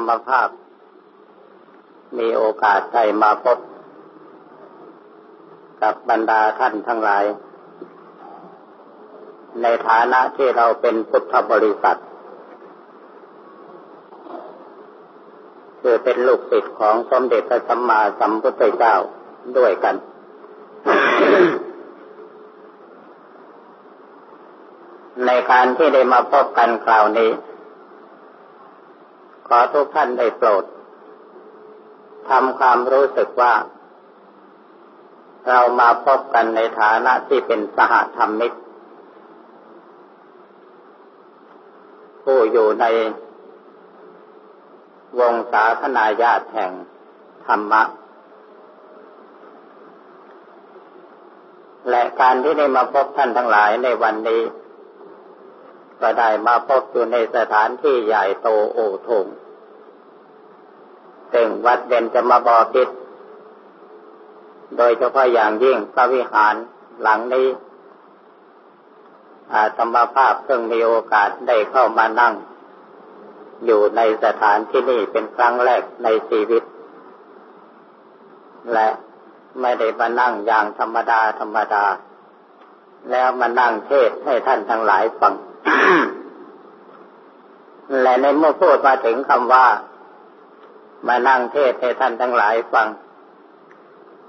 รรมภาพ มีโอกาสได้มาพบ กับบรรดาท่านทั้งหลาย ในฐานะที่เราเป็นพุทธบริษัทคือเป็นลูกศิษย์ของสมเด็จพระสัมมาสัมพุทธเจ้าด้วยกัน ในการที่ได้มาพบกันคราวนี้ ขอทุกท่านได้โปรดทำความรู้สึกว่า เรามาพบกันในฐานะที่เป็นสหธรรมิกผู้อยู่ในวงสาธนาญาติแห่งธรรมะ และการที่ได้มาพบท่านทั้งหลายในวันนี้ ก็ได้มาพบอยู่ในสถานที่ใหญ่โตโอทง ซึ่งวัดเด่นจะมาบอปิดโดยเฉพาะอย่างยิ่งพระวิหารหลังนี้อาตมภาพเพิ่งมีโอกาสได้เข้ามานั่ง อยู่ในสถานที่นี่เป็นครั้งแรกในชีวิต และไม่ได้มานั่งอย่างธรรมดาธรรมดา แล้วมานั่งเทศให้ท่านทั้งหลายฟัง และในเมื่อพูดมาถึงคำว่า มานั่งเทศให้ท่านทั้งหลายฟัง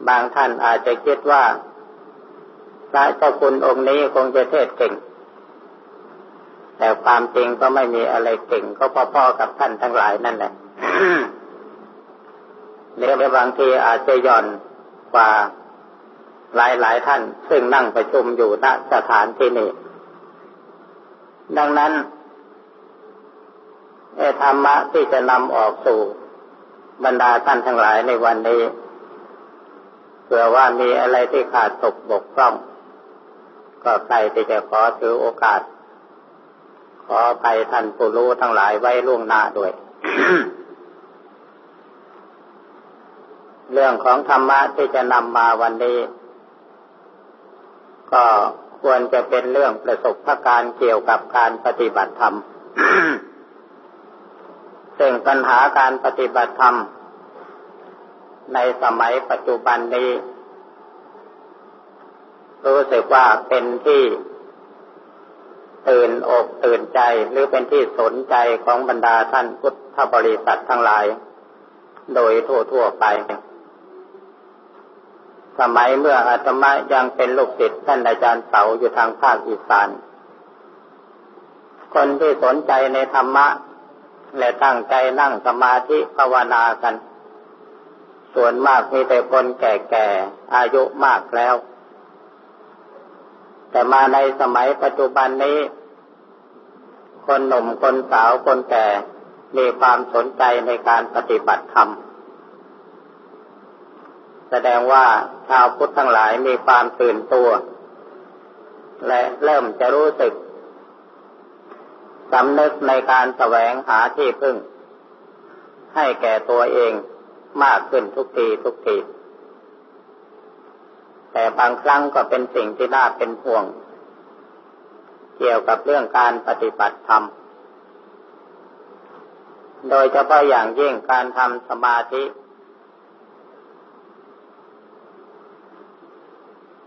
บางท่านอาจจะคิดว่าพระเจ้าคุณองค์นี้คงจะเทศเก่ง แต่ความจริงก็ไม่มีอะไรเก่ง ก็พ่อๆกับท่านทั้งหลายนั่นแหละเรียกบางทีอาจจะย่อนกว่าหลายๆท่าน ซึ่งนั่งประชุมอยู่ณสถานที่นี้ ดังนั้นธรรมะที่จะนำออกสู่ บรรดาท่านทั้งหลายในวันนี้เผื่อว่ามีอะไรที่ขาดตกบกพร่อง ก็ใครที่จะขอถือโอกาส ขอไปท่านผู้รู้ทั้งหลายไว้ล่วงหน้าด้วย เรื่องของธรรมะที่จะนำมาวันนี้ ก็ควรจะเป็นเรื่องประสบการณ์เกี่ยวกับการปฏิบัติธรรม ซึ่งปัญหาการปฏิบัติธรรม ในสมัยปัจจุบันนี้ รู้สึกว่าเป็นที่ตื่นอกตื่นใจหรือเป็นที่สนใจของบรรดาท่านพุทธบริษัททั้งหลาย โดยทั่วๆไป สมัยเมื่ออาตมายังเป็นลูกศิษย์ท่านอาจารย์เสาอยู่ทางภาคอีสาน คนที่สนใจในธรรมะ และตั้งใจนั่งสมาธิภาวนากัน ส่วนมากมีแต่คนแก่ๆ อายุมากแล้ว แต่มาในสมัยปัจจุบันนี้ คนหนุ่มคนสาวคนแก่มีความสนใจในการปฏิบัติธรรม แสดงว่าชาวพุทธทั้งหลายมีความตื่นตัว และเริ่มจะรู้สึก สำนึกในการแสวงหาที่พึ่ง ให้แก่ตัวเองมากขึ้นทุกทีทุกทีแต่บางครั้งก็เป็นสิ่งที่น่าเป็นห่วง เกี่ยวกับเรื่องการปฏิบัติธรรม โดยเฉพาะอย่างยิ่งการทำสมาธิ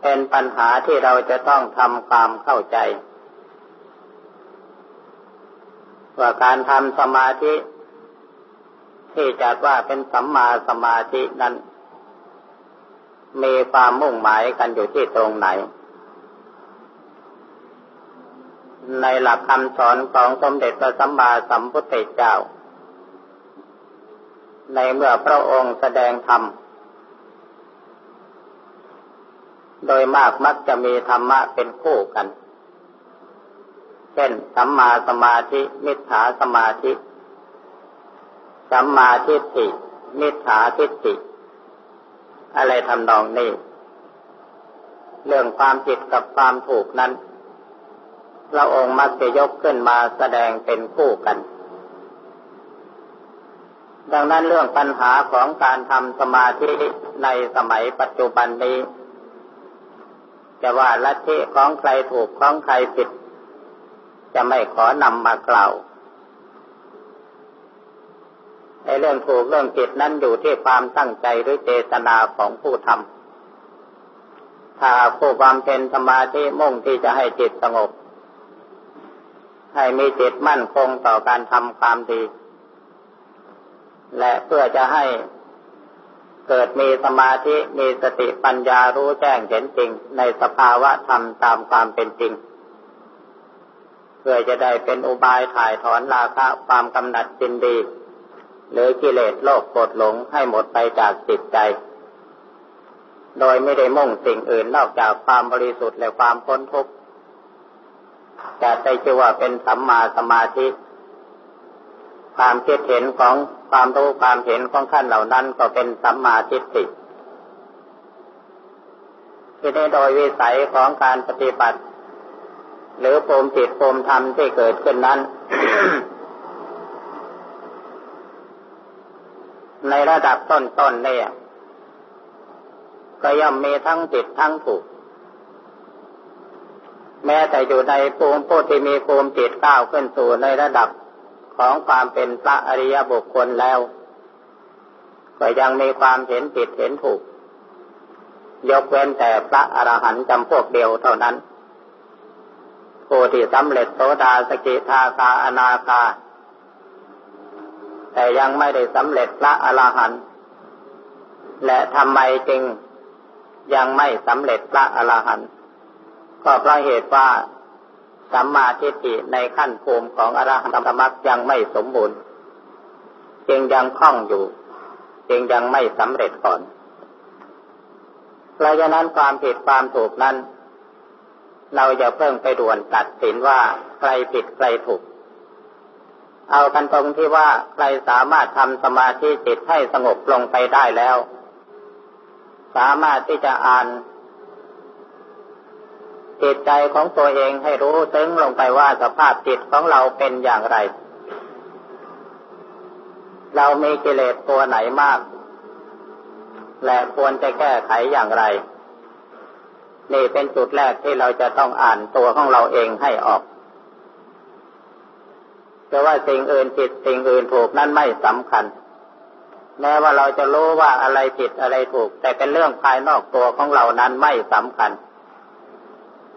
เป็นปัญหาที่เราจะต้องทำความเข้าใจ ว่าการทำสมาธิ ที่จัดว่าเป็นสัมมาสมาธินั้น มีความมุ่งหมายกันอยู่ที่ตรงไหน ในหลักคำสอนของสมเด็จพระสัมมาสัมพุทธเจ้า ในเมื่อพระองค์แสดงธรรมโดยมากมักจะมีธรรมะเป็นคู่กัน เช่นสัมมาสมาธิ มิจฉาสมาธิ สัมมาทิฏฐิ มิจฉาทิฏฐิ อะไรทำนองนี้ เรื่องความผิดกับความถูกนั้นพระองค์มักจะยกขึ้นมาแสดงเป็นคู่กัน ดังนั้นเรื่องปัญหาของการทำสมาธิในสมัยปัจจุบันนี้ จะว่าลัทธิของใครถูกของใครผิด จะไม่ขอนำมากล่าวในเรื่องถูกเรื่องผิดนั้นอยู่ที่ความตั้งใจหรือเจตนาของผู้ทำถ้าผู้ความเป็นสมาธิมุ่งที่จะให้จิตสงบ ให้มีจิตมั่นคงต่อการทำความดี และเพื่อจะให้เกิดมีสมาธิมีสติปัญญารู้แจ้งเห็นจริง ในสภาวะธรรมตามความเป็นจริง พื่อจะได้เป็นอุบายถ่ายถอนราคะความกำหนัดจินดี หรือกิเลสโลภโกรธหลงให้หมดไปจากจิตใจ โดยไม่ได้มุ่งสิ่งอื่นนอกจากความบริสุทธิ์และความพ้นทุกข์จะได้ชื่อว่าเป็นสัมมาสมาธิ ความคิดเห็นของความรู้ความเห็นของท่านเหล่านั้นก็เป็นสัมมาทิฏฐิที่ได้โดยวิสัยของการปฏิบัติ หรือภูมิจิตภูมิธรรมที่เกิดขึ้นนั้น ในระดับต้นๆเนี่ยก็ย่อมมีทั้งผิดทั้งถูก แม้แต่อยู่ในภูมิผู้ที่มีภูมิจิตก้าวขึ้นสู่ในระดับของความเป็นพระอริยบุคคลแล้ว ก็ยังมีความเห็นผิดเห็นถูก ยกเว้นแต่พระอรหันต์จำพวกเดียวเท่านั้น ผู้ที่สำเร็จโสดาสกิทาคาอนาคา แต่ยังไม่ได้สำเร็จพระอรหันต์และทำไมจึงยังไม่สำเร็จพระอรหันต์ก็เพราะเหตุว่าสัมมาทิฏฐิในขั้นภูมิของอรหันตมรรคยังไม่สมบูรณ์ จึงยังคล่องอยู่ จึงยังไม่สำเร็จก่อนเพราะฉะนั้นความผิดความถูกนั้น เราจะเพิ่งไปด่วนตัดสินว่าใครผิดใครถูก เอากันตรงที่ว่าใครสามารถทำสมาธิจิตให้สงบลงไปได้แล้ว สามารถที่จะอ่านจิตใจของตัวเองให้รู้ซึ้งลงไปว่าสภาพจิตของเราเป็นอย่างไร เรามีกิเลสตัวไหนมาก และควรจะแก้ไขอย่างไร นี่เป็นจุดแรกที่เราจะต้องอ่านตัวของเราเองให้ออกแต่ว่าสิ่งอื่นผิดสิ่งอื่นถูกนั้นไม่สำคัญ แม้ว่าเราจะรู้ว่าอะไรผิดอะไรถูก แต่เป็นเรื่องภายนอกตัวของเรานั้นไม่สำคัญ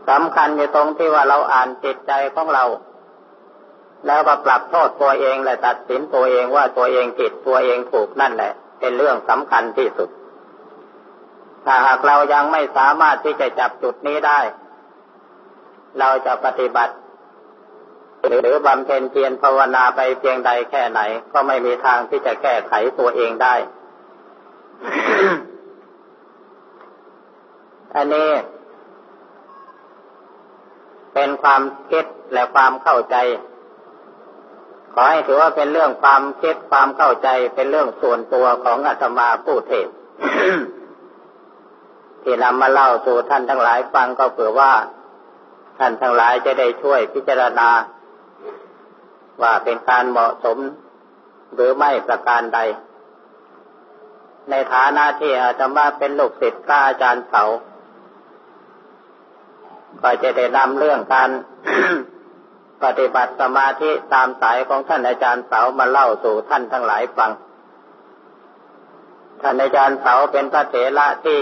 สำคัญอยู่ตรงที่ว่าเราอ่านจิตใจของเรา แล้วก็ปรับโทษตัวเองและตัดสินตัวเองว่าตัวเองผิดตัวเองถูกนั่นแหละ เป็นเรื่องสำคัญที่สุด ถ้าหากเรายังไม่สามารถที่จะจับจุดนี้ได้ เราจะปฏิบัติ หรือบำเพ็ญเพียรภาวนาไปเพียงใดแค่ไหน ก็ไม่มีทางที่จะแก้ไขตัวเองได้ อันนี้เป็นความคิดและความเข้าใจ ขอให้ถือว่าเป็นเรื่องความคิดความเข้าใจเป็นเรื่องส่วนตัวของอาตมาผู้เทศ ที่นำมาเล่าสู่ท่านทั้งหลายฟังก็เผื่อว่า ท่านทั้งหลายจะได้ช่วยพิจารณา ว่าเป็นการเหมาะสม หรือไม่ประการใด ในฐานะที่อาตมาเป็นลูกศิษย์พระอาจารย์เสาก็จะได้นำเรื่องการปฏิบัติสมาธิตามสายของท่านอาจารย์เสามาเล่าสู่ท่านทั้งหลายฟัง ท่านอาจารย์เสาเป็นพระเถระที่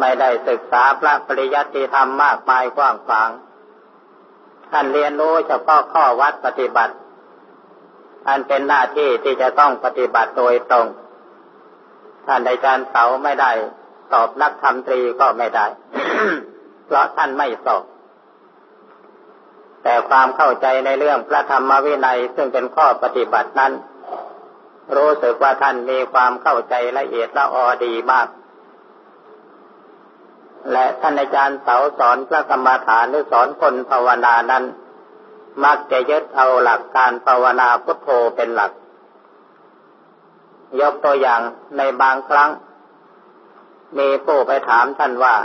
ไม่ได้ศึกษาพระปริยัติธรรมมากมายกว้างขวาง ท่านเรียนรู้เฉพาะข้อวัดปฏิบัติ อันเป็นหน้าที่ที่จะต้องปฏิบัติโดยตรง ท่านอาจารย์เสาไม่ได้ตอบนักธรรมตรีก็ไม่ได้ เพราะท่านไม่สอบ แต่ความเข้าใจในเรื่องพระธรรมวินัยซึ่งเป็นข้อปฏิบัตินั้น รู้สึกว่าท่านมีความเข้าใจละเอียดละออดีมาก และท่านอาจารย์เสาสอนพระกรรมฐานหรือสอนคนภาวนานั้น มักจะยึดเอาหลักการภาวนาพุทโธเป็นหลัก ยกตัวอย่างในบางครั้ง มีผู้ไปถามท่านว่า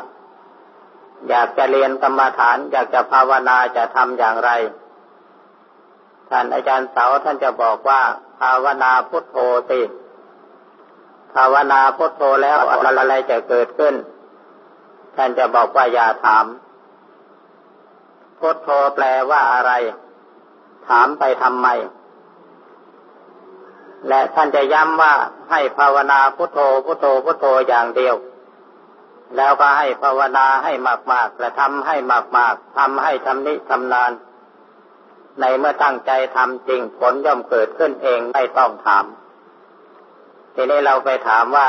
อยากจะเรียนกรรมฐาน อยากจะภาวนาจะทำอย่างไร ท่านอาจารย์เสาท่านจะบอกว่าภาวนาพุทโธสิภาวนาพุทโธแล้วอะไรจะเกิดขึ้น ท่านจะบอกว่าอย่าถามพุทโธแปลว่าอะไร ถามไปทำไม และท่านจะย้ำว่าให้ภาวนาพุทโธพุทโธพุทโธอย่างเดียว แล้วก็ให้ภาวนาให้มากๆและทำให้มากๆทำให้ทำนิทำนาน ในเมื่อตั้งใจทำจริงผลย่อมเกิดขึ้นเองไม่ต้องถาม ทีนี้เราไปถามว่า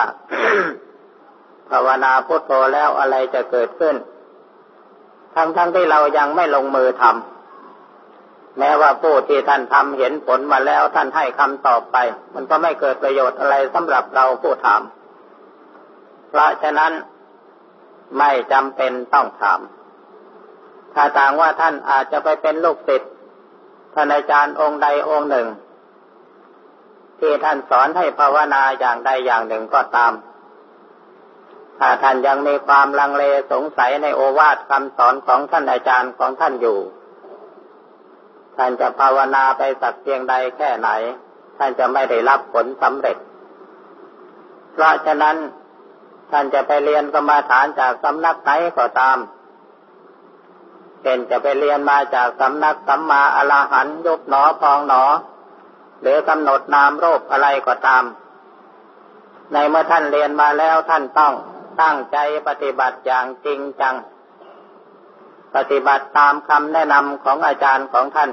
ภาวนาพุทโธแล้วอะไรจะเกิดขึ้น ทั้งๆทที่เรายังไม่ลงมือทำแม้ว่าผู้ที่ท่านทำเห็นผลมาแล้วท่านให้คำตอบไป มันก็ไม่เกิดประโยชน์อะไรสำหรับเราผู้ถาม เพราะฉะนั้นไม่จำเป็นต้องถาม ถ้าต่างว่าท่านอาจจะไปเป็นลูกศิษย์ท่านอาจารย์องค์ใดองค์หนึ่ง ที่ท่านสอนให้ภาวนาอย่างใดอย่างหนึ่งก็ตาม ถ้าท่านยังมีความลังเลสงสัยในโอวาทคำสอนของท่านอาจารย์ของท่านอยู่ ท่านจะภาวนาไปสักเพียงใดแค่ไหน ท่านจะไม่ได้รับผลสำเร็จ เพราะฉะนั้นท่านจะไปเรียนกรรมาฐานจากสำนักไหนก็ตาม เป็นจะไปเรียนมาจากสำนักสัมมาอรหันยุบหนอพองหนอ หรือกำหนดนามโรูปอะไรก็ตาม ในเมื่อท่านเรียนมาแล้วท่านต้อง ตั้งใจปฏิบัติอย่างจริงจัง ปฏิบัติตามคำแนะนำของอาจารย์ของท่าน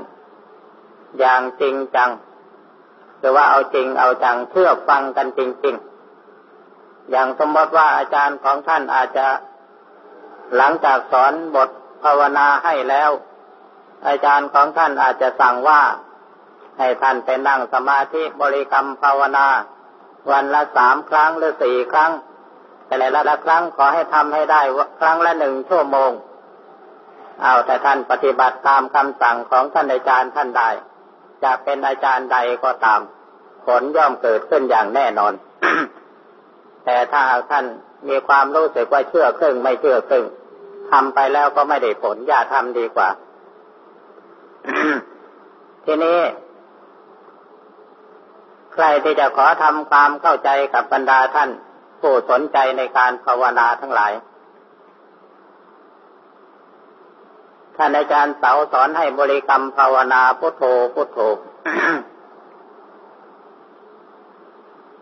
อย่างจริงจังหรือว่าเอาจริงเอาจังเพื่อฟังกันจริง ๆ อย่างสมมติว่าอาจารย์ของท่านอาจจะหลังจากสอนบทภาวนาให้แล้ว อาจารย์ของท่านอาจจะสั่งว่า ให้ท่านไปนั่งสมาธิบริกรรมภาวนา วันละสามครั้งหรือสี่ครั้ง แต่ละละครั้งขอให้ทำให้ได้ครั้งละหนึ่งชั่วโมง เอาแต่ท่านปฏิบัติตามคำสั่งของท่านอาจารย์ท่านใดจะเป็นอาจารย์ใดก็ตาม ผลย่อมเกิดขึ้นอย่างแน่นอน แต่ถ้าท่านมีความรู้สึกว่าเชื่อครึ่งไม่เชื่อครึ่งทำไปแล้วก็ไม่ได้ผลอย่าทำดีกว่า ทีนี้ ใครที่จะขอทำความเข้าใจกับบรรดาท่าน ผู้สนใจในการภาวนาทั้งหลาย ท่านอาจารย์เสาสอนให้บริกรรมภาวนาพุทโธพุทโธ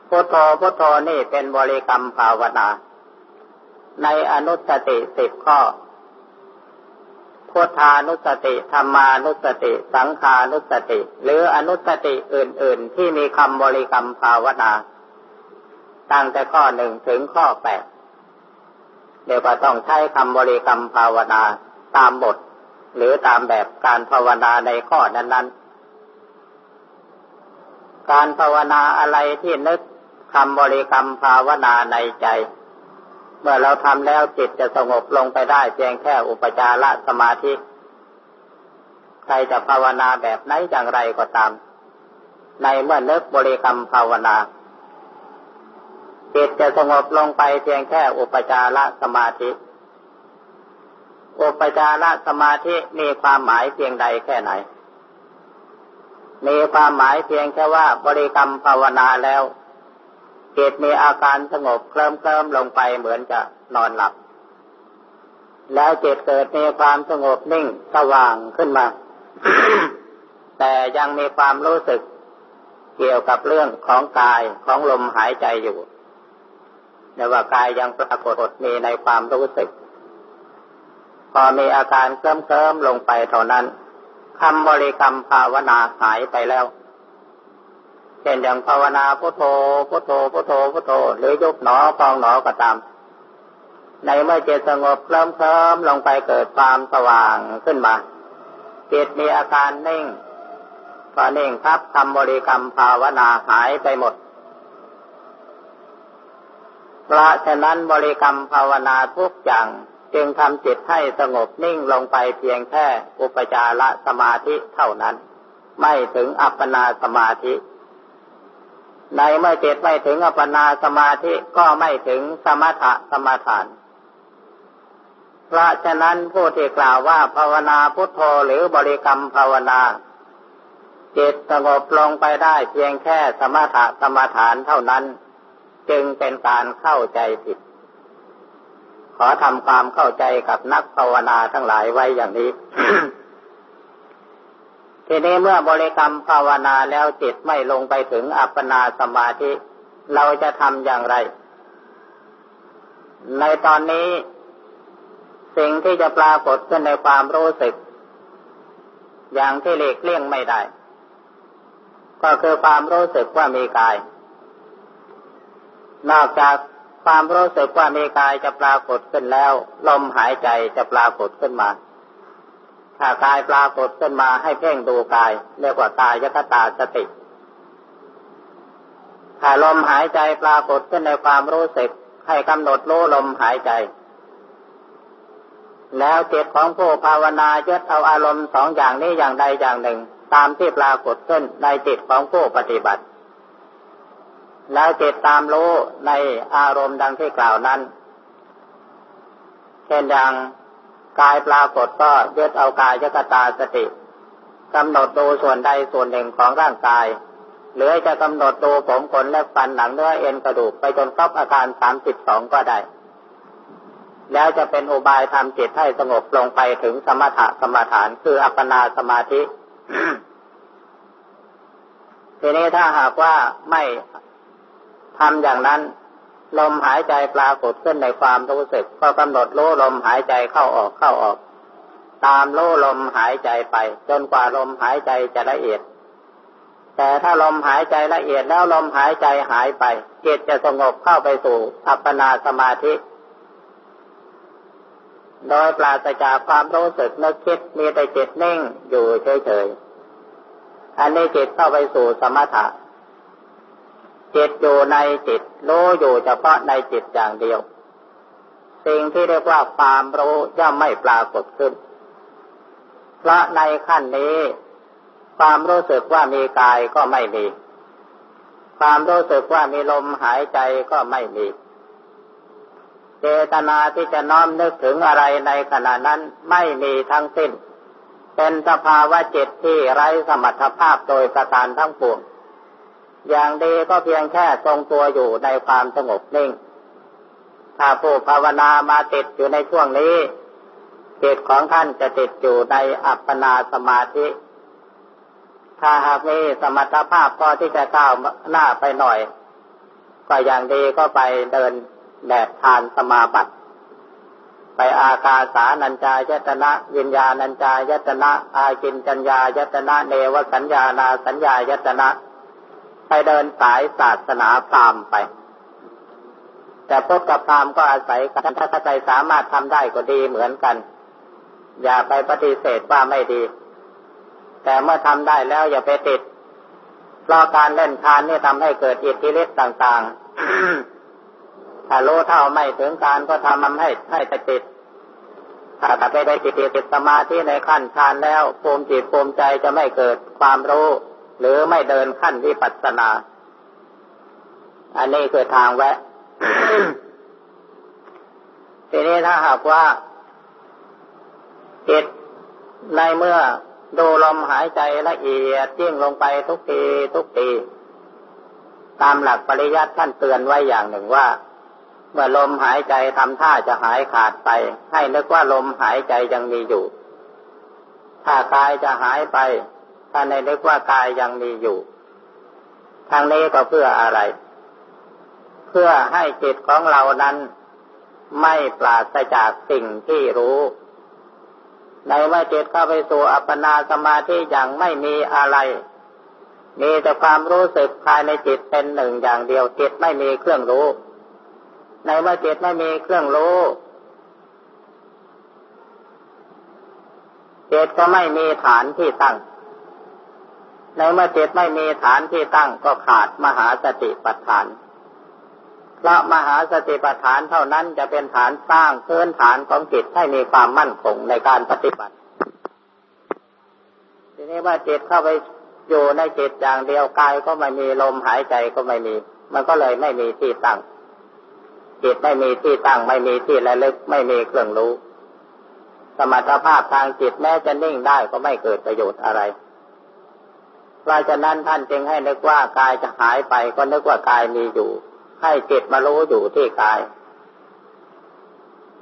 พุทโธพุทโธนี่เป็นบริกรรมภาวนา ในอนุสติสิบข้อพุทธานุสติธรรมานุสติ สังขานุสติ หรืออนุสติอื่น ๆ ที่มีคำบริกรรมภาวนา ตั้งแต่ข้อหนึ่งถึงข้อแปดเดี๋ยวก็ต้องใช้คำบริกรรมภาวนาตามบท หรือตามแบบการภาวนาในข้อนั้นๆ การภาวนาอะไรที่นึกคำบริกรรมภาวนาในใจ เมื่อเราทำแล้วจิตจะสงบลงไปได้เพียงแค่อุปจารสมาธิ ใครจะภาวนาแบบไหนอย่างไรก็ตาม ในเมื่อนึกบริกรรมภาวนา จิตจะสงบลงไปเพียงแค่อุปจารสมาธิ อุปจารสมาธิมีความหมายเพียงใดแค่ไหน มีความหมายเพียงแค่ว่าบริกรรมภาวนาแล้วจิตมีอาการสงบเคลิ้มเคลิ้มลงไปเหมือนจะนอนหลับ แล้วจิตเกิดมีความสงบนิ่งสว่างขึ้นมา แต่ยังมีความรู้สึกเกี่ยวกับเรื่องของกายของลมหายใจอยู่ แต่ว่ากายยังปรากฏมีในความรู้สึก พอมีอาการเคลิ้มเคลิมลงไปเท่านั้นคำบริกรรมภาวนาหายไปแล้วเช่นอย่างภาวนาพุทโธพุทโธพุทโธพุทโธหรือยุบหนอพองหนอก็ตาม ในเมื่อจิตสงบเคลิ้มเคลิมลงไปเกิดความสว่างขึ้นมาจิตมีอาการนิ่งพอนิ่งครับคำบริกรรมภาวนาหายไปหมด เพราะฉะนั้นบริกรรมภาวนาทุกอย่างจึงทำจิตให้สงบนิ่งลงไปเพียงแค่อุปจารสมาธิเท่านั้น ไม่ถึงอัปปนาสมาธิ ในเมื่อจิตไม่ถึงอัปปนาสมาธิก็ไม่ถึงสมถะสมาทานเพราะฉะนั้นผู้ที่กล่าวว่าภาวนาพุทโธหรือบริกรรมภาวนาจิตสงบลงไปได้เพียงแค่สมถะสมาทานเท่านั้น จึงเป็นการเข้าใจผิด ขอทำความเข้าใจกับนักภาวนาทั้งหลายไว้อย่างนี้ ทีนี้เมื่อบริกรรมภาวนาแล้วจิตไม่ลงไปถึงอัปปนาสมาธิ เราจะทำอย่างไร ในตอนนี้ สิ่งที่จะปรากฏขึ้นในความรู้สึก อย่างที่เล็กเลี่ยงไม่ได้ ก็คือความรู้สึกว่ามีกาย นอกจากความรู้สึกว่ามีกายจะปรากฏขึ้นแล้ว ลมหายใจจะปรากฏขึ้นมา ถ้ากายปรากฏขึ้นมาให้เพ่งดูกาย เรียกว่ากายยคตาสติ ถ้าลมหายใจปรากฏขึ้นในความรู้สึกให้กำหนดรู้ลมหายใจ แล้วจิตของผู้ภาวนายึดเอาอารมณ์สองอย่างนี้อย่างใดอย่างหนึ่ง ตามที่ปรากฏขึ้นในจิตของผู้ปฏิบัติ แล้วจิตตามรู้ในอารมณ์ดังที่กล่าวนั้น เช่นอย่างกายปรากฏก็ยึดเอากายยกตาสติกำหนดดูส่วนใดส่วนหนึ่งของร่างกาย หรือจะกำหนดดูผมขนและฟันหนังเนื้อเอ็นกระดูกไปจนครบอาการสามสิบสองก็ได้ แล้วจะเป็นอุบายทำจิตให้สงบลงไปถึงสมถะสมาฐานคืออัปปนาสมาธิ ทีนี้ถ้าหากว่าไม่ ทำอย่างนั้น ลมหายใจปรากฏขึ้นในความรู้สึก ก็กำหนดรู้ลมหายใจเข้าออกเข้าออก ตามรู้ลมหายใจไป จนกว่าลมหายใจจะละเอียด แต่ถ้าลมหายใจละเอียดแล้วลมหายใจหายไปจิตจะสงบเข้าไปสู่อัปปนาสมาธิโดยปราศจากความรู้สึกนึกคิดมีแต่จิตนิ่งอยู่เฉยๆ อันนี้จิตเข้าไปสู่สมถะ จิตอยู่ในจิตรู้อยู่เฉพาะในจิตอย่างเดียว สิ่งที่เรียกว่าความรู้ย่อมไม่ปรากฏขึ้น เพราะในขั้นนี้ ความรู้สึกว่ามีกายก็ไม่มี ความรู้สึกว่ามีลมหายใจก็ไม่มีเจตนาที่จะน้อมนึกถึงอะไรในขณะนั้นไม่มีทั้งสิ้น เป็นสภาวะจิตที่ไร้สมรรถภาพโดยประการทั้งปวง อย่างดีก็เพียงแค่ทรงตัวอยู่ในความสงบนิ่ง ถ้าผู้ภาวนามาติดอยู่ในช่วงนี้จิตของท่านจะติดอยู่ในอัปปนาสมาธิ ถ้าหากมีสมรรถภาพพอที่จะก้าวหน้าไปหน่อย ก็อย่างดีก็ไปเดินแดดทานสมาบัติ ไปอากาสานัญจายตนะ วิญญาณัญจายตนะ อากินจัญญายตนะ เนวสัญญานาสัญญายตนะ ไปเดินสายศาสนาพราหมณ์ไป แต่พบกับพราหมณ์ก็อาศัยกันถ้าใจสามารถทำได้ก็ดีเหมือนกัน อย่าไปปฏิเสธว่าไม่ดี แต่เมื่อทำได้แล้วอย่าไปติดเพราะการเล่นทานนี่ทำให้เกิดอิทธิฤทธิ์ต่างๆ ถ้ารู้เท่าไม่ถึงการก็ทำมันให้ให้ไปติดถ้าไปได้จิตติดสมาธิในขั้นทานแล้วภูมิจิตภูมิใจจะไม่เกิดความรู้ หรือไม่เดินขั้นวิปัสสนา อันนี้คือทางแวะ ทีนี้ถ้าหากว่าจิตในเมื่อดูลมหายใจละเอียดยิ่งลงไปทุกทีทุกทีตามหลักปริยัติท่านเตือนไว้อย่างหนึ่งว่า เมื่อลมหายใจทำท่าจะหายขาดไป ให้นึกว่าลมหายใจยังมีอยู่ ถ้ากายจะหายไป ถ้าในนึกว่ากายยังมีอยู่ ทางนี้ก็เพื่ออะไร เพื่อให้จิตของเรานั้นไม่ปราศจากสิ่งที่รู้ในเมื่อจิตเข้าไปสู่อัปปนาสมาธิอย่างไม่มีอะไร มีแต่ความรู้สึกภายในจิตเป็นหนึ่งอย่างเดียวจิตไม่มีเครื่องรู้ ในเมื่อจิตไม่มีเครื่องรู้จิตก็ไม่มีฐานที่ตั้ง ในเมื่อจิตไม่มีฐานที่ตั้งก็ขาดมหาสติปัฏฐานเพราะมหาสติปัฏฐานเท่านั้นจะเป็นฐานสร้างพื้นฐานของจิตให้มีความมั่นคงในการปฏิบัติ ทีนี้ว่าจิตเข้าไปอยู่ในจิตอย่างเดียวกายก็ไม่มีลมหายใจก็ไม่มี มันก็เลยไม่มีที่ตั้ง จิตไม่มีที่ตั้ง ไม่มีที่ระลึก ไม่มีเครื่องรู้ สมรรถภาพทางจิตแม้จะนิ่งได้ก็ไม่เกิดประโยชน์อะไร เพราะฉะนั้นท่านจึงให้นึกว่ากายจะหายไปก็นึกว่ากายมีอยู่ ให้จิตมารู้อยู่ที่กาย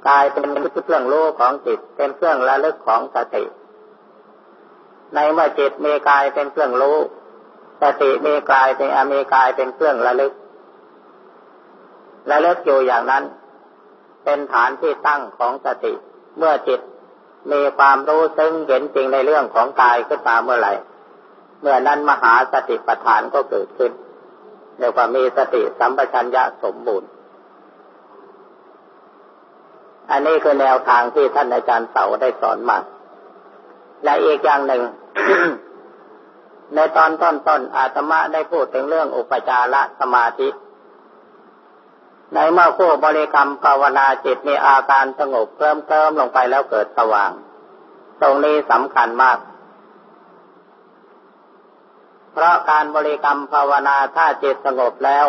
กายเป็นเครื่องรู้ของจิต เป็นเครื่องระลึกของสติ ในเมื่อจิตมีกายเป็นเครื่องรู้ สติมีกายเป็นอมีกายเป็นเครื่องระลึก ระลึกอยู่อย่างนั้น เป็นฐานที่ตั้งของสติ เมื่อจิตมีความรู้ซึ่งเห็นจริงในเรื่องของกายขึ้นมาเมื่อไหร่ เมื่อนั้นมหาสติปัฏฐานก็เกิดขึ้นเรียกว่ามีสติสัมปชัญญะสมบูรณ์ อันนี้คือแนวทางที่ท่านอาจารย์เสาได้สอนมา และอีกอย่างหนึ่ง ในตอนต้นๆอาตมาได้พูดถึงเรื่องอุปจารสมาธิ ในเมื่อผู้บริกรรมภาวนาจิตมีอาการสงบเพิ่มเติมลงไปแล้วเกิดสว่าง ตรงนี้สำคัญมาก เพราะการบริกรรมภาวนาถ้าจิตสงบแล้ว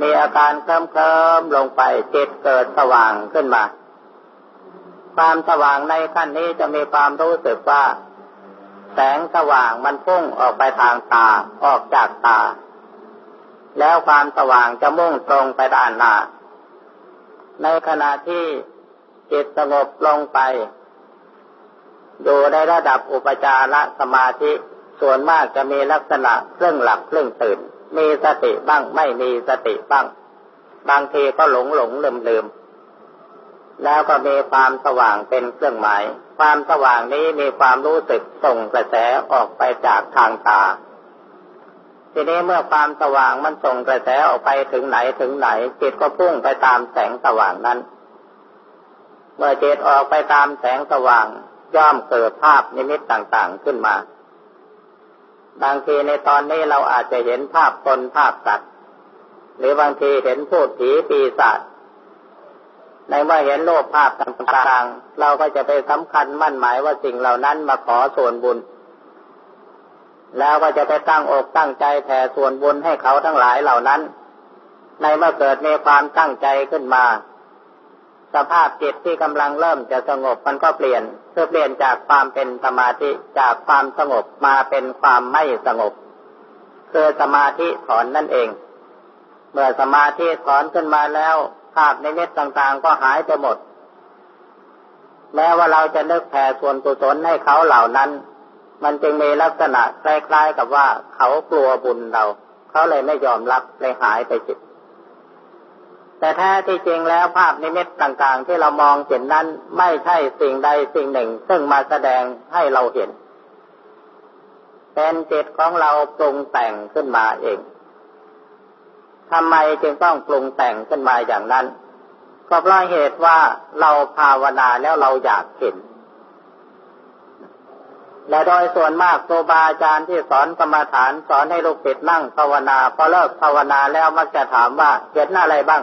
มีอาการเคลิ้มเคลิมลงไปจิตเกิดสว่างขึ้นมา ความสว่างในขั้นนี้จะมีความรู้สึกว่า แสงสว่างมันพุ่งออกไปทางตาออกจากตา แล้วความสว่างจะมุ่งตรงไปด้านหน้า ในขณะที่จิตสงบลงไปอยู่ในระดับอุปจารสมาธิ ส่วนมากจะมีลักษณะเครื่องหลับเครื่องตื่น มีสติบ้างไม่มีสติบ้าง บางทีก็หลงหลงลืมลืมแล้วก็มีความสว่างเป็นเครื่องหมาย ความสว่างนี้มีความรู้สึกส่งกระแสออกไปจากทางตา ทีนี้เมื่อความสว่างมันส่งกระแสออกไปถึงไหนถึงไหน จิตก็พุ่งไปตามแสงสว่างนั้น เมื่อจิตออกไปตามแสงสว่างย่อมเกิดภาพนิมิตต่างๆขึ้นมา บางทีในตอนนี้เราอาจจะเห็นภาพคนภาพสัตว์ หรือบางทีเห็นพูดผีปีศาจในเมื่อเห็นโลกภาพต่างๆ เราก็จะไปสำคัญมั่นหมายว่าสิ่งเหล่านั้นมาขอส่วนบุญ แล้วก็จะไปตั้งอกตั้งใจแผ่ส่วนบุญให้เขาทั้งหลายเหล่านั้น ในเมื่อเกิดมีความตั้งใจขึ้นมา สภาพจิตที่กำลังเริ่มจะสงบมันก็เปลี่ยนคือเปลี่ยนจากความเป็นสมาธิจากความสงบมาเป็นความไม่สงบ คือสมาธิถอนนั่นเอง เมื่อสมาธิถอนขึ้นมาแล้วภาพในเม็ดต่างๆก็หายไปหมด แม้ว่าเราจะนึกแผ่ส่วนกุศลให้เขาเหล่านั้น มันจึงมีลักษณะคล้ายๆกับว่าเขากลัวบุญเรา เขาเลยไม่ยอมรับเลยหายไปจิต แต่แท้ที่จริงแล้วภาพนิมิตต่างๆ ที่เรามองเห็นนั้นไม่ใช่สิ่งใดสิ่งหนึ่ง ซึ่งมาแสดงให้เราเห็น เป็นจิตของเราปรุงแต่งขึ้นมาเองทำไมจึงต้องปรุงแต่งขึ้นมาอย่างนั้น ก็เพราะเหตุว่าเราภาวนาแล้วเราอยากเห็น และโดยส่วนมากครูบาอาจารย์ที่สอนกรรมฐานสอนให้ลูกศิษย์นั่งภาวนา พอเลิกภาวนาแล้วมักจะถามว่าเห็นอะไรบ้าง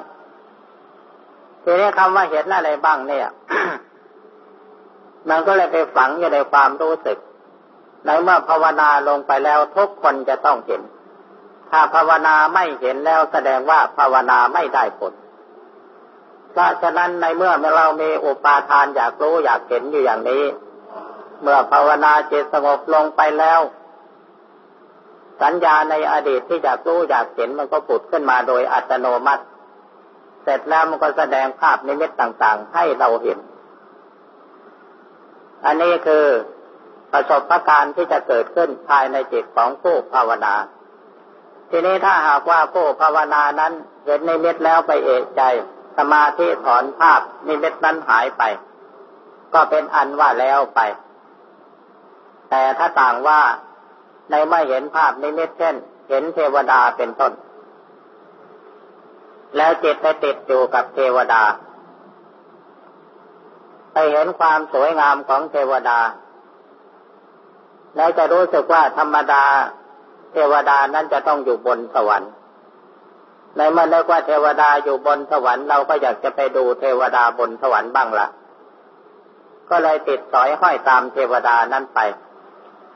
ทีนี้คำว่าเห็นอะไรบ้างเนี่ย มันก็เลยไปฝังอยู่ในความรู้สึกในเมื่อภาวนาลงไปแล้วทุกคนจะต้องเห็น ถ้าภาวนาไม่เห็นแล้วแสดงว่าภาวนาไม่ได้ผล เพราะฉะนั้นในเมื่อเรามีอุปาทานอยากรู้อยากเห็นอยู่อย่างนี้ เมื่อภาวนาจิตสงบลงไปแล้ว สัญญาในอดีตที่อยากรู้อยากเห็นมันก็ผุดขึ้นมาโดยอัตโนมัติ เสร็จแล้วมันก็แสดงภาพนิมิตต่างๆ ให้เราเห็น อันนี้คือประสบการณ์ที่จะเกิดขึ้นภายในจิตของผู้ภาวนา ทีนี้ถ้าหากว่าผู้ภาวนานั้นเห็นนิมิตแล้วไปเอกใจ สมาธิถอนภาพนิมิตนั้นหายไป ก็เป็นอันว่าแล้วไป แต่ถ้าต่างว่าในไม่เห็นภาพนิมิตเช่น เห็นเทวดาเป็นต้น แล้วจิตไปติดอยู่กับเทวดา ไปเห็นความสวยงามของเทวดา แล้วจะรู้สึกว่าธรรมดา เทวดานั้นจะต้องอยู่บนสวรรค์ในเมื่อนึกว่าเทวดาอยู่บนสวรรค์เราก็อยากจะไปดูเทวดาบนสวรรค์บ้างละ่ะ ก็เลยติดสอยห้อยตามเทวดานั้นไป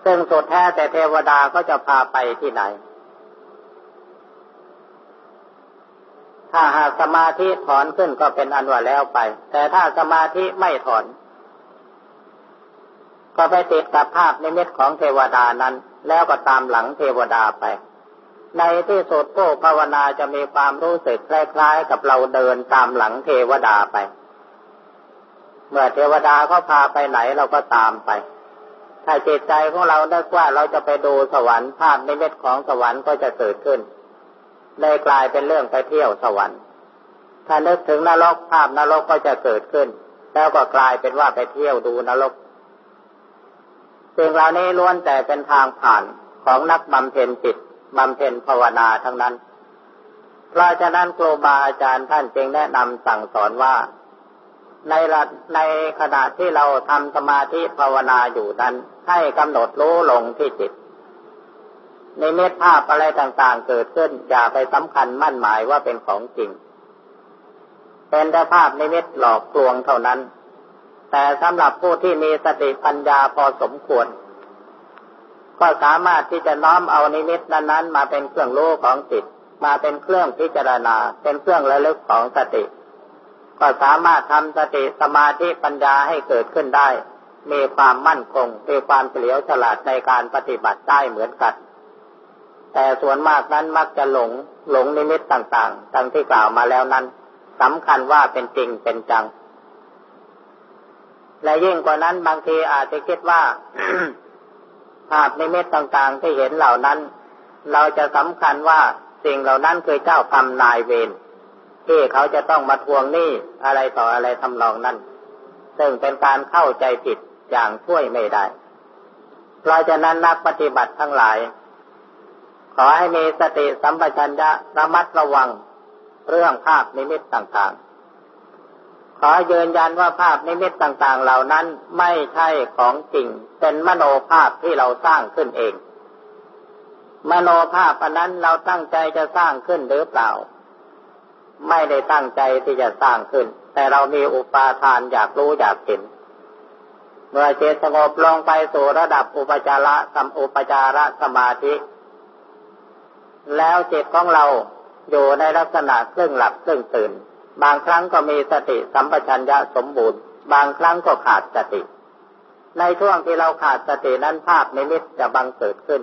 ซึ่งสุดแท้แต่เทวดาก็จะพาไปที่ไหน ถ้าหากสมาธิถอนขึ้นก็เป็นอันว่าแล้วไป แต่ถ้าสมาธิไม่ถอน ก็ไปติดกับภาพนิมิตของเทวดานั้น แล้วก็ตามหลังเทวดาไป ในที่สุดผู้ภาวนาจะมีความรู้สึกคล้ายๆ กับเราเดินตามหลังเทวดาไป เมื่อเทวดาเขาพาไปไหนเราก็ตามไปถ้าจิตใจของเราได้ว่าเราจะไปดูสวรรค์ภาพในเม็ดของสวรรค์ก็จะเกิดขึ้น ได้กลายเป็นเรื่องไปเที่ยวสวรรค์ ถ้านึกถึงนรกภาพนรกก็จะเกิดขึ้น แล้วก็กลายเป็นว่าไปเที่ยวดูนรกสิ่งเหล่านี้ล้วนแต่เป็นทางผ่านของนักบำเพ็ญจิตบำเพ็ญภาวนาทั้งนั้น เพราะฉะนั้นครูบาอาจารย์ท่านจึงแนะนำสั่งสอนว่า ในในขณะที่เราทำสมาธิภาวนาอยู่นั้น ให้กำหนดรู้ลงที่จิต ในเม็ดภาพอะไรต่างๆ เกิดขึ้นอย่าไปสำคัญมั่นหมายว่าเป็นของจริง เป็นแต่ภาพในเม็ดหลอกลวงเท่านั้น แต่สำหรับผู้ที่มีสติปัญญาพอสมควร ก็สามารถที่จะน้อมเอานิมิตนั้นๆ มาเป็นเครื่องรู้ของจิตมาเป็นเครื่องพิจารณา เป็นเครื่องระลึกของสติ ก็สามารถทำสติสมาธิปัญญาให้เกิดขึ้นได้ มีความมั่นคงมีความเฉลียวฉลาดในการปฏิบัติได้เหมือนกัน แต่ส่วนมากนั้นมักจะหลงหลงนิมิตต่างๆดังที่กล่าวมาแล้วนั้นสำคัญว่าเป็นจริงเป็นจัง และยิ่งกว่านั้นบางทีอาจจะคิดว่าภาพในเม็ดต่างๆ ที่เห็นเหล่านั้น เราจะสำคัญว่าสิ่งเหล่านั้นคือเจ้ากรรมนายเวรที่เขาจะต้องมาทวงหนี้อะไรต่ออะไรทำนองนั้น ซึ่งเป็นการเข้าใจผิดอย่างช่วยไม่ได้ เพราะฉะนั้นนักปฏิบัติทั้งหลาย ขอให้มีสติสัมปชัญญะระมัดระวัง เรื่องภาพนิมิตต่างๆ ขอยืนยันว่าภาพนิมิตต่างๆ เหล่านั้นไม่ใช่ของจริง เป็นมโนภาพที่เราสร้างขึ้นเอง มโนภาพอันนั้นเราตั้งใจจะสร้างขึ้นหรือเปล่า ไม่ได้ตั้งใจที่จะสร้างขึ้น แต่เรามีอุปาทานอยากรู้อยากเห็นเมื่อจิตสงบลงไปสู่ระดับอุปจาระสัมอุปจาระสมาธิ แล้วจิตของเราอยู่ในลักษณะครึ่งหลับครึ่งตื่น บางครั้งก็มีสติสัมปชัญญะสมบูรณ์ บางครั้งก็ขาดสติ ในช่วงที่เราขาดสตินั้นภาพในมิตจะบังเกิดขึ้น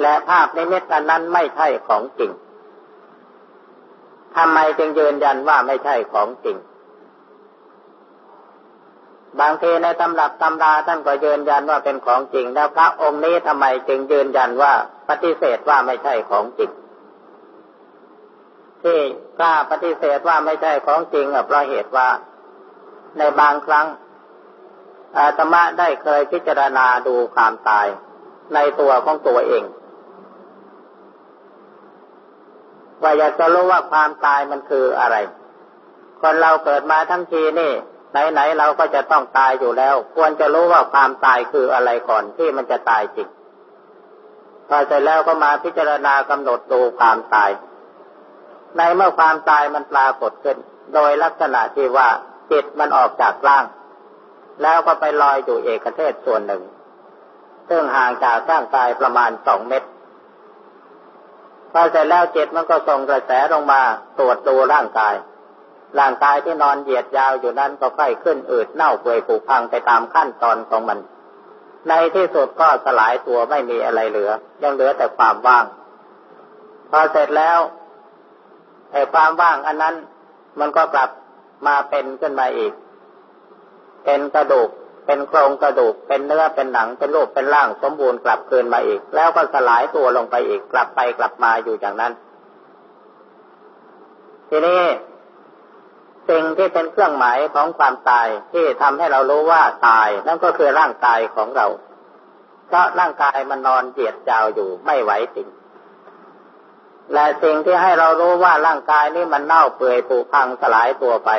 และภาพในมิตนั้นไม่ใช่ของจริงทำไมจึงยืนยันว่าไม่ใช่ของจริง บางทีในตำรับตำราท่านก็ยืนยันว่าเป็นของจริง แล้วพระองค์นี้ทำไมจึงยืนยันว่าปฏิเสธว่าไม่ใช่ของจริง ที่กล้าปฏิเสธว่าไม่ใช่ของจริงเพราะเหตุว่า ในบางครั้งอาตมาได้เคยพิจารณาดูความตายในตัวของตัวเองว่าอยากจะรู้ว่าความตายมันคืออะไร คนเราเกิดมาทั้งทีนี่ ไหนๆเราก็จะต้องตายอยู่แล้ว ควรจะรู้ว่าความตายคืออะไรก่อนที่มันจะตายจริงพอเสร็จแล้วก็มาพิจารณากำหนดดูความตาย ในเมื่อความตายมันปรากฏขึ้น โดยลักษณะที่ว่าจิตมันออกจากร่าง แล้วก็ไปลอยอยู่เอกเทศส่วนหนึ่ง ซึ่งห่างจากร่างกายประมาณสองเมตรพอเสร็จแล้วจิตมันก็ส่งกระแสลงมาตรวจดูร่างกาย ร่างกายที่นอนเหยียดยาวอยู่นั้นก็ค่อยขึ้นอืดเน่าเปื่อยผุพังไปตามขั้นตอนของมัน ในที่สุดก็สลายตัวไม่มีอะไรเหลือ ยังเหลือแต่ความว่าง พอเสร็จแล้วไอ้ความว่างอันนั้นมันก็กลับมาเป็นขึ้นมาอีก เป็นกระดูก เป็นโครงกระดูก เป็นเนื้อ เป็นหนัง เป็นรูป เป็นร่าง สมบูรณ์กลับคืนมาอีก แล้วก็สลายตัวลงไปอีก กลับไปกลับมาอยู่อย่างนั้น ทีนี้ สิ่งที่เป็นเครื่องหมายของความตายที่ทำให้เรารู้ว่าตาย นั่นก็คือร่างกายของเรา เพราะร่างกายมันนอนเหยียดยาวอยู่ไม่ไหวสิ่งและสิ่งที่ให้เรารู้ว่าร่างกายนี้มันเน่าเปื่อยผุพังสลายตัวไป